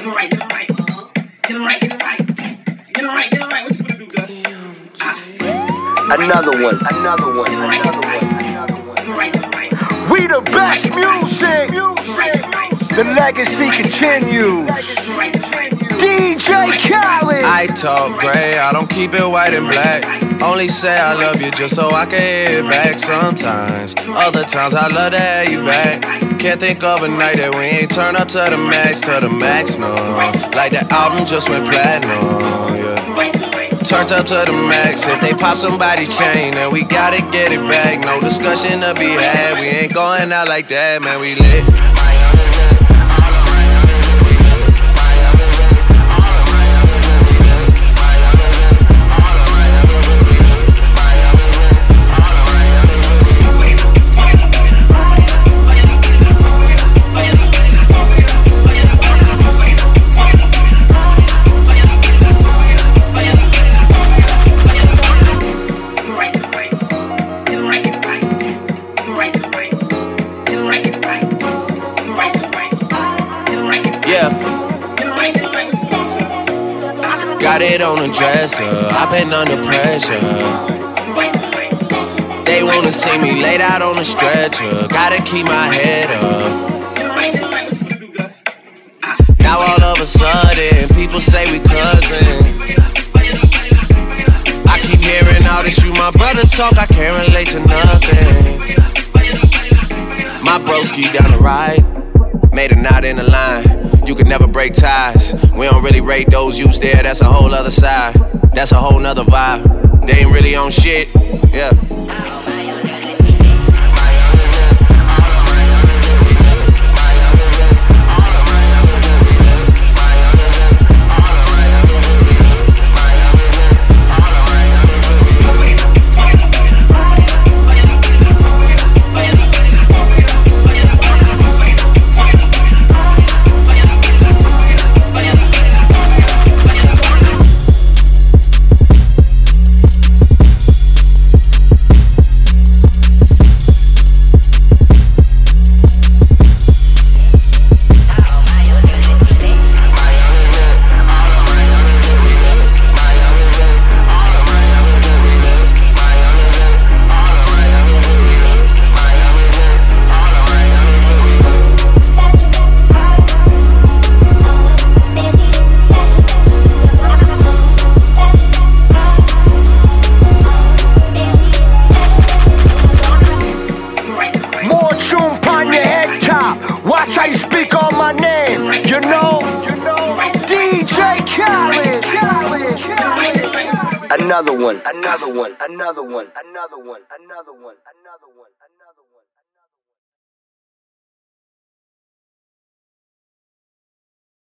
Get it right, get it right. Get it right, get it right. Get it right, get it right. What you gonna do, Gus? Ah. Another one, another one, Get it right, get another one, another one. Get it right, get it right. We the best music. The legacy continues. Get it right, get it right. DJ Khaled. I talk gray, I don't keep it white and black. Only say I love you just so I can hear it back sometimes. Other times I love to have you back. Can't think of a night that we ain't turn up to the max, to the max, no. Like the album just went platinum, yeah. Turned up to the max. If they pop somebody chain, then we gotta get it back. No discussion to be had. We ain't going out like that, man. We lit. Yeah. Got it on the dresser. I've been under pressure. They wanna see me laid out on the stretcher. Gotta keep my head up. Now all of a sudden, people say we cousins. I keep hearing all this, you my brother talk, I can't relate to nothing. My broski down the right, made a knot in the line. You could never break ties. We don't really rate those you there, that's a whole other side. That's a whole nother vibe. They ain't really on shit, yeah. Watch how you speak on my name. You know, you know, DJ Khaled. Another one, another one, another one, another one, another one, another one, another one.